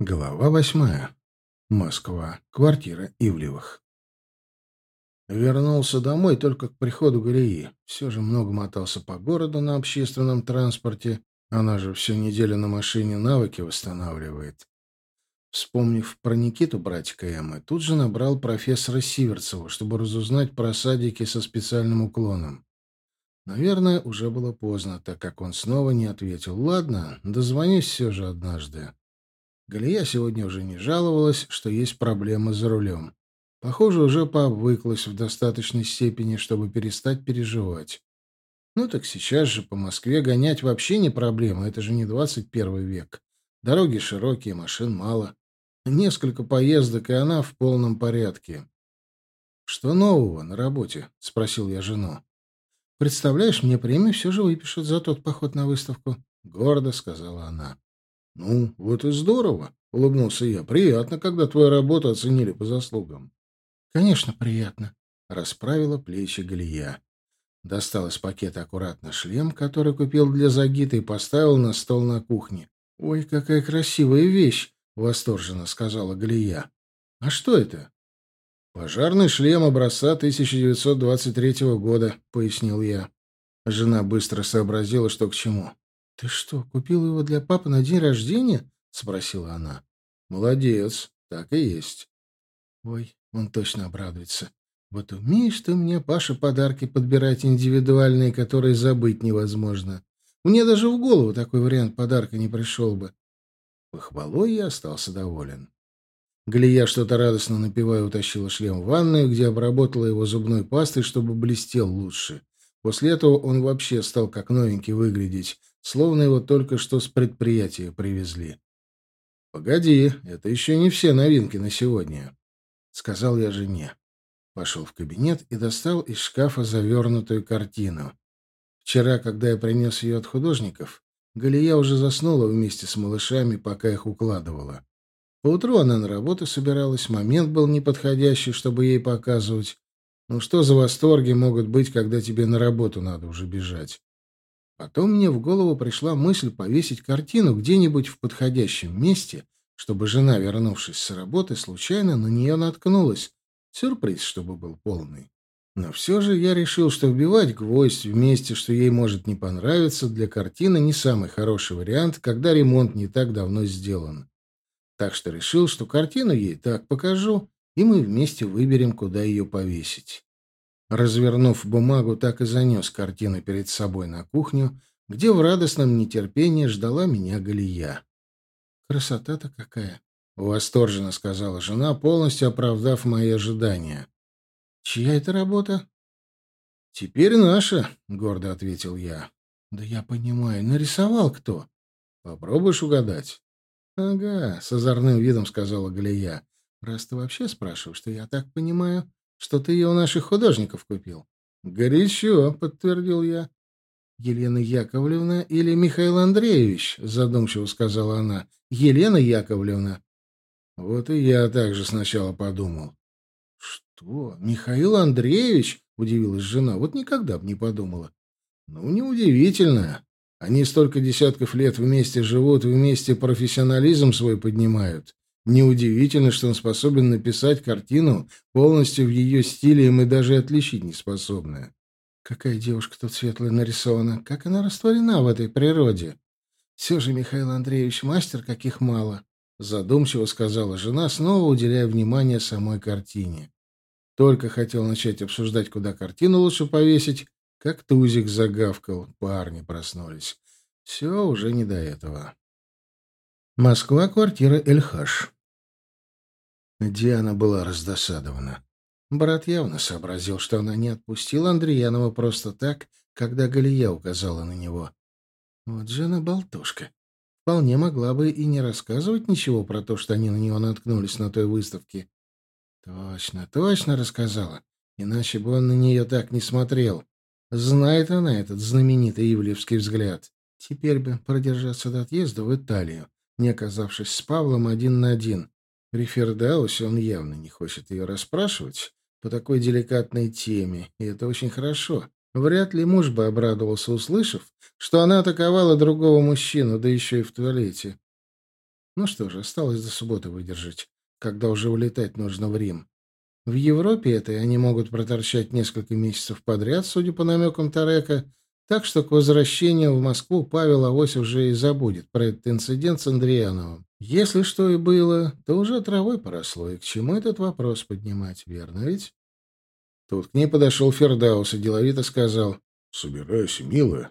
Глава восьмая. Москва. Квартира Ивлевых. Вернулся домой только к приходу Галии. Все же много мотался по городу на общественном транспорте. Она же всю неделю на машине навыки восстанавливает. Вспомнив про Никиту, братика Эммы, тут же набрал профессора Сиверцева, чтобы разузнать про садики со специальным уклоном. Наверное, уже было поздно, так как он снова не ответил. «Ладно, дозвонюсь все же однажды». Галия сегодня уже не жаловалась, что есть проблемы за рулем. Похоже, уже пообвыклась в достаточной степени, чтобы перестать переживать. Ну так сейчас же по Москве гонять вообще не проблема, это же не 21 век. Дороги широкие, машин мало. Несколько поездок, и она в полном порядке. «Что нового на работе?» — спросил я жену. «Представляешь, мне премию все же выпишут за тот поход на выставку», — гордо сказала она. «Ну, вот и здорово», — улыбнулся я. «Приятно, когда твою работу оценили по заслугам». «Конечно, приятно», — расправила плечи Галия. Достал из пакета аккуратно шлем, который купил для Загита, и поставил на стол на кухне. «Ой, какая красивая вещь!» — восторженно сказала Галия. «А что это?» «Пожарный шлем образца 1923 года», — пояснил я. Жена быстро сообразила, что к чему. «Ты что, купил его для папы на день рождения?» — спросила она. «Молодец, так и есть». «Ой, он точно обрадуется. Вот умеешь ты мне, Паша, подарки подбирать индивидуальные, которые забыть невозможно. Мне даже в голову такой вариант подарка не пришел бы». Похвалой я остался доволен. Галия что-то радостно напевая утащила шлем в ванную, где обработала его зубной пастой, чтобы блестел лучше. После этого он вообще стал как новенький выглядеть, словно его только что с предприятия привезли. «Погоди, это еще не все новинки на сегодня», — сказал я жене. Пошел в кабинет и достал из шкафа завернутую картину. Вчера, когда я принес ее от художников, Галия уже заснула вместе с малышами, пока их укладывала. Поутру она на работу собиралась, момент был неподходящий, чтобы ей показывать. Ну что за восторги могут быть, когда тебе на работу надо уже бежать? Потом мне в голову пришла мысль повесить картину где-нибудь в подходящем месте, чтобы жена, вернувшись с работы, случайно на нее наткнулась. Сюрприз, чтобы был полный. Но все же я решил, что вбивать гвоздь в месте, что ей может не понравиться, для картины не самый хороший вариант, когда ремонт не так давно сделан. Так что решил, что картину ей так покажу, и мы вместе выберем, куда ее повесить. Развернув бумагу, так и занес картину перед собой на кухню, где в радостном нетерпении ждала меня Галия. «Красота-то какая!» — восторженно сказала жена, полностью оправдав мои ожидания. «Чья это работа?» «Теперь наша», — гордо ответил я. «Да я понимаю. Нарисовал кто?» «Попробуешь угадать?» «Ага», — с озорным видом сказала Галия. «Раз ты вообще спрашиваешь, что я так понимаю, что ты ее у наших художников купил. «Горячо», — подтвердил я. «Елена Яковлевна или Михаил Андреевич?» — задумчиво сказала она. «Елена Яковлевна». Вот и я также сначала подумал. «Что? Михаил Андреевич?» — удивилась жена. «Вот никогда бы не подумала». «Ну, неудивительно. Они столько десятков лет вместе живут, вместе профессионализм свой поднимают. Неудивительно, что он способен написать картину полностью в ее стиле, и мы даже отличить не способны. Какая девушка тут светлая нарисована, как она растворена в этой природе. Все же Михаил Андреевич мастер, каких мало, задумчиво сказала жена, снова уделяя внимание самой картине. Только хотел начать обсуждать, куда картину лучше повесить, как тузик загавкал, парни проснулись. Все уже не до этого. Москва, квартира Эльхаш. Диана была раздосадована. Брат явно сообразил, что она не отпустила Андреянова просто так, когда Галия указала на него. Вот же она болтушка. Вполне могла бы и не рассказывать ничего про то, что они на него наткнулись на той выставке. Точно, точно рассказала. Иначе бы он на нее так не смотрел. Знает она этот знаменитый ивлевский взгляд. Теперь бы продержаться до отъезда в Италию, не оказавшись с Павлом один на один. При он явно не хочет ее расспрашивать по такой деликатной теме, и это очень хорошо. Вряд ли муж бы обрадовался, услышав, что она атаковала другого мужчину, да еще и в туалете. Ну что же, осталось до субботы выдержать, когда уже улетать нужно в Рим. В Европе это они могут проторчать несколько месяцев подряд, судя по намекам Тарека, так что к возвращению в Москву Павел Авось уже и забудет про этот инцидент с Андриановым. Если что и было, то уже травой поросло, и к чему этот вопрос поднимать, верно ведь? Тут к ней подошел Фердаус и деловито сказал. — Собирайся, милая.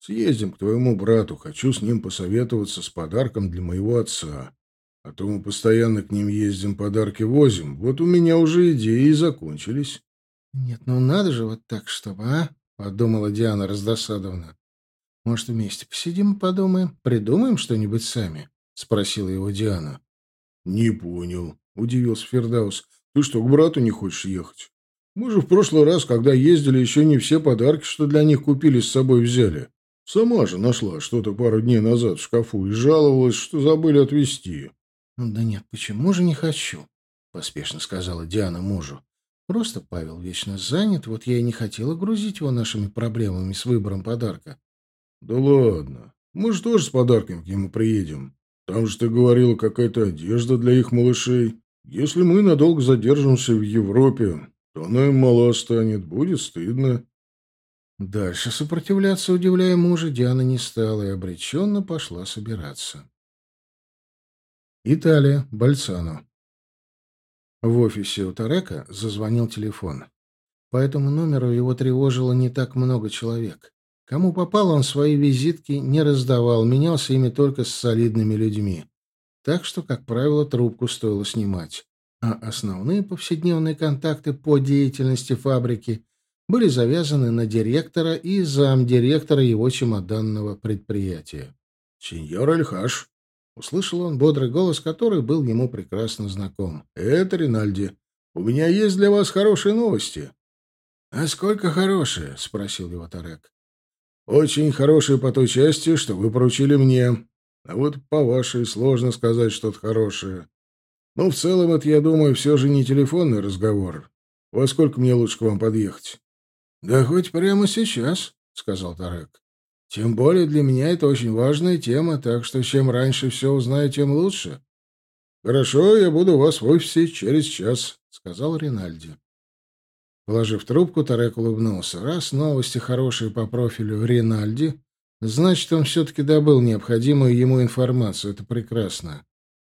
Съездим к твоему брату. Хочу с ним посоветоваться с подарком для моего отца. А то мы постоянно к ним ездим, подарки возим. Вот у меня уже идеи и закончились. — Нет, ну надо же вот так, чтобы, а? — подумала Диана раздосадованно. — Может, вместе посидим и подумаем? Придумаем что-нибудь сами? — спросила его Диана. — Не понял, — удивился Фердаус. — Ты что, к брату не хочешь ехать? Мы же в прошлый раз, когда ездили, еще не все подарки, что для них купили, с собой взяли. Сама же нашла что-то пару дней назад в шкафу и жаловалась, что забыли отвезти. «Ну да нет, почему же не хочу?» — поспешно сказала Диана мужу. «Просто Павел вечно занят, вот я и не хотела грузить его нашими проблемами с выбором подарка». «Да ладно, мы же тоже с подарками к нему приедем. Там же ты говорила, какая-то одежда для их малышей. Если мы надолго задержимся в Европе, то она им мало станет, будет стыдно». Дальше сопротивляться, удивляя мужа, Диана не стала и обреченно пошла собираться. Италия, Бальцано. В офисе у Тарека зазвонил телефон. По этому номеру его тревожило не так много человек. Кому попало, он свои визитки не раздавал, менялся ими только с солидными людьми. Так что, как правило, трубку стоило снимать. А основные повседневные контакты по деятельности фабрики были завязаны на директора и замдиректора его чемоданного предприятия. «Сеньор Эльхаш», Услышал он бодрый голос, который был ему прекрасно знаком. «Это Ринальди. У меня есть для вас хорошие новости». «А сколько хорошие?» — спросил его Тарек. «Очень хорошие по той части, что вы поручили мне. А вот по вашей сложно сказать что-то хорошее. Ну, в целом, это, я думаю, все же не телефонный разговор. Во сколько мне лучше к вам подъехать?» «Да хоть прямо сейчас», — сказал Тарек. Тем более для меня это очень важная тема, так что чем раньше все узнаю, тем лучше. — Хорошо, я буду у вас в офисе через час, — сказал Ринальди. Положив трубку, Тарек улыбнулся. Раз новости хорошие по профилю Ринальди, значит, он все-таки добыл необходимую ему информацию. Это прекрасно.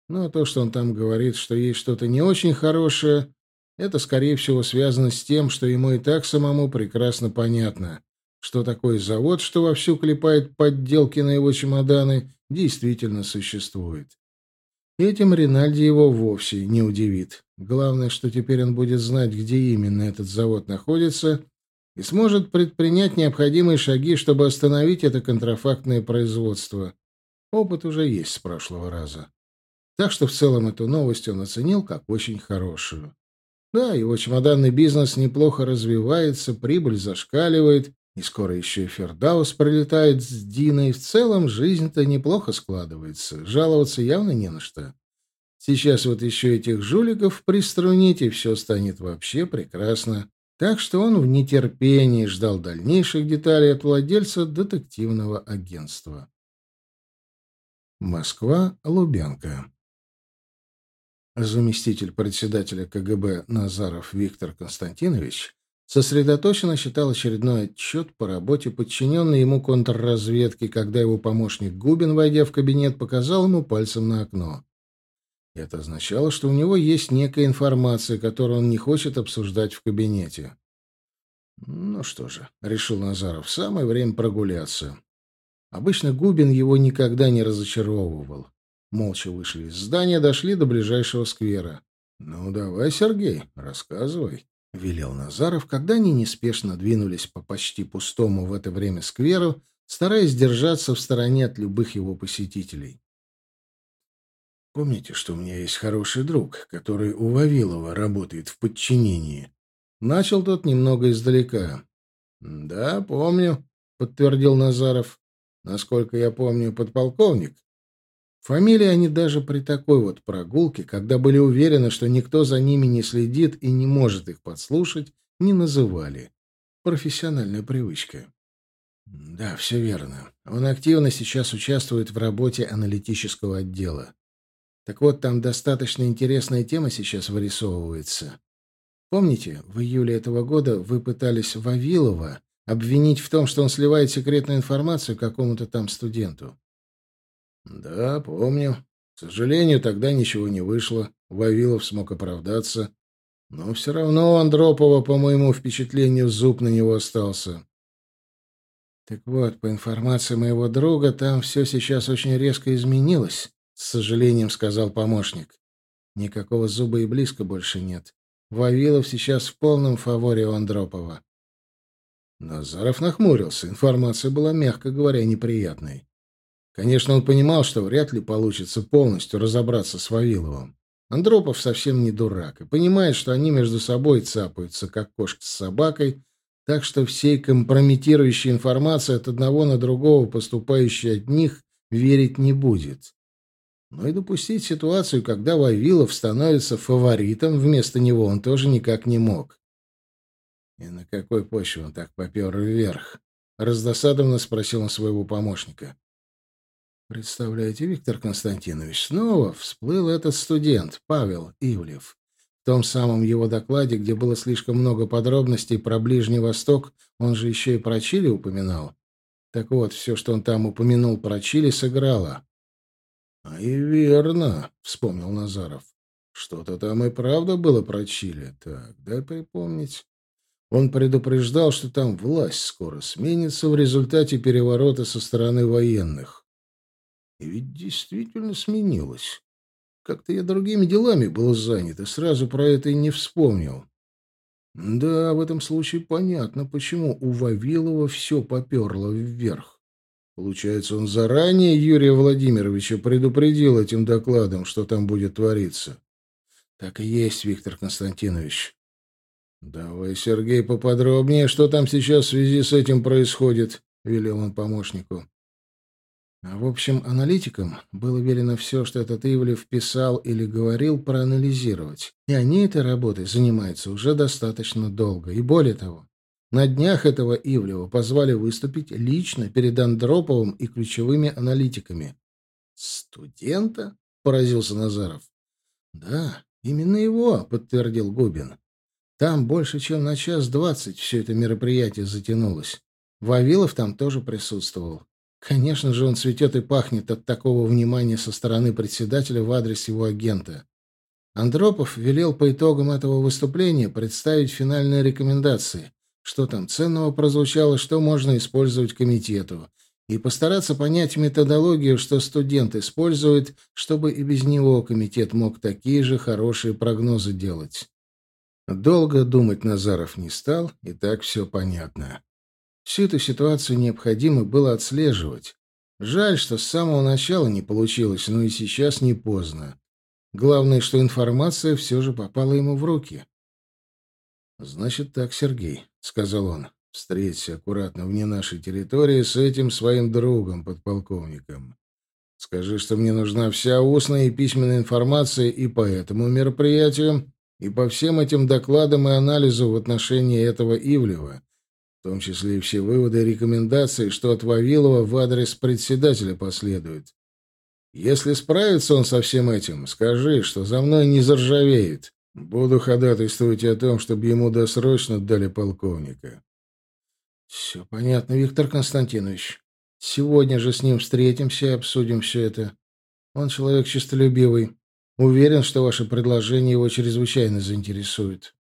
Но то, что он там говорит, что есть что-то не очень хорошее, это, скорее всего, связано с тем, что ему и так самому прекрасно понятно что такой завод, что вовсю клепает подделки на его чемоданы, действительно существует. Этим Ринальди его вовсе не удивит. Главное, что теперь он будет знать, где именно этот завод находится, и сможет предпринять необходимые шаги, чтобы остановить это контрафактное производство. Опыт уже есть с прошлого раза. Так что в целом эту новость он оценил как очень хорошую. Да, его чемоданный бизнес неплохо развивается, прибыль зашкаливает, и скоро еще и Фердаус прилетает с Диной. В целом жизнь-то неплохо складывается. Жаловаться явно не на что. Сейчас вот еще этих жуликов приструнить, и все станет вообще прекрасно. Так что он в нетерпении ждал дальнейших деталей от владельца детективного агентства. Москва, Лубянка. Заместитель председателя КГБ Назаров Виктор Константинович сосредоточенно читал очередной отчет по работе подчиненной ему контрразведки, когда его помощник Губин, войдя в кабинет, показал ему пальцем на окно. Это означало, что у него есть некая информация, которую он не хочет обсуждать в кабинете. «Ну что же», — решил Назаров, — «самое время прогуляться». Обычно Губин его никогда не разочаровывал. Молча вышли из здания, дошли до ближайшего сквера. «Ну, давай, Сергей, рассказывай». — велел Назаров, когда они неспешно двинулись по почти пустому в это время скверу, стараясь держаться в стороне от любых его посетителей. «Помните, что у меня есть хороший друг, который у Вавилова работает в подчинении?» Начал тот немного издалека. «Да, помню», — подтвердил Назаров. «Насколько я помню, подполковник». Фамилии они даже при такой вот прогулке, когда были уверены, что никто за ними не следит и не может их подслушать, не называли. Профессиональная привычка. Да, все верно. Он активно сейчас участвует в работе аналитического отдела. Так вот, там достаточно интересная тема сейчас вырисовывается. Помните, в июле этого года вы пытались Вавилова обвинить в том, что он сливает секретную информацию какому-то там студенту? Да, помню. К сожалению, тогда ничего не вышло. Вавилов смог оправдаться. Но все равно у Андропова, по моему впечатлению, зуб на него остался. Так вот, по информации моего друга, там все сейчас очень резко изменилось, с сожалением сказал помощник. Никакого зуба и близко больше нет. Вавилов сейчас в полном фаворе у Андропова. Назаров нахмурился. Информация была, мягко говоря, неприятной. Конечно, он понимал, что вряд ли получится полностью разобраться с Вавиловым. Андропов совсем не дурак и понимает, что они между собой цапаются, как кошка с собакой, так что всей компрометирующей информации от одного на другого, поступающей от них, верить не будет. Но и допустить ситуацию, когда Вавилов становится фаворитом вместо него, он тоже никак не мог. «И на какой почве он так попер вверх?» — раздосадованно спросил он своего помощника. Представляете, Виктор Константинович, снова всплыл этот студент, Павел Ивлев. В том самом его докладе, где было слишком много подробностей про Ближний Восток, он же еще и про Чили упоминал. Так вот, все, что он там упомянул про Чили, сыграло. — А и верно, — вспомнил Назаров. — Что-то там и правда было про Чили. Так, дай припомнить. Он предупреждал, что там власть скоро сменится в результате переворота со стороны военных. И ведь действительно сменилось. Как-то я другими делами был занят, и сразу про это и не вспомнил. Да, в этом случае понятно, почему у Вавилова все поперло вверх. Получается, он заранее Юрия Владимировича предупредил этим докладом, что там будет твориться. Так и есть, Виктор Константинович. Давай, Сергей, поподробнее, что там сейчас в связи с этим происходит, велел он помощнику. А в общем, аналитикам было велено все, что этот Ивлев писал или говорил, проанализировать. И они этой работой занимаются уже достаточно долго. И более того, на днях этого Ивлева позвали выступить лично перед Андроповым и ключевыми аналитиками. «Студента?» — поразился Назаров. «Да, именно его», — подтвердил Губин. «Там больше, чем на час двадцать все это мероприятие затянулось. Вавилов там тоже присутствовал. Конечно же, он цветет и пахнет от такого внимания со стороны председателя в адрес его агента. Андропов велел по итогам этого выступления представить финальные рекомендации, что там ценного прозвучало, что можно использовать комитету, и постараться понять методологию, что студент использует, чтобы и без него комитет мог такие же хорошие прогнозы делать. Долго думать Назаров не стал, и так все понятно. Всю эту ситуацию необходимо было отслеживать. Жаль, что с самого начала не получилось, но и сейчас не поздно. Главное, что информация все же попала ему в руки. «Значит так, Сергей», — сказал он, — «встреться аккуратно вне нашей территории с этим своим другом, подполковником. Скажи, что мне нужна вся устная и письменная информация и по этому мероприятию, и по всем этим докладам и анализу в отношении этого Ивлева, в том числе и все выводы и рекомендации, что от Вавилова в адрес председателя последуют. Если справится он со всем этим, скажи, что за мной не заржавеет. Буду ходатайствовать о том, чтобы ему досрочно дали полковника. Все понятно, Виктор Константинович. Сегодня же с ним встретимся и обсудим все это. Он человек честолюбивый. Уверен, что ваше предложение его чрезвычайно заинтересует.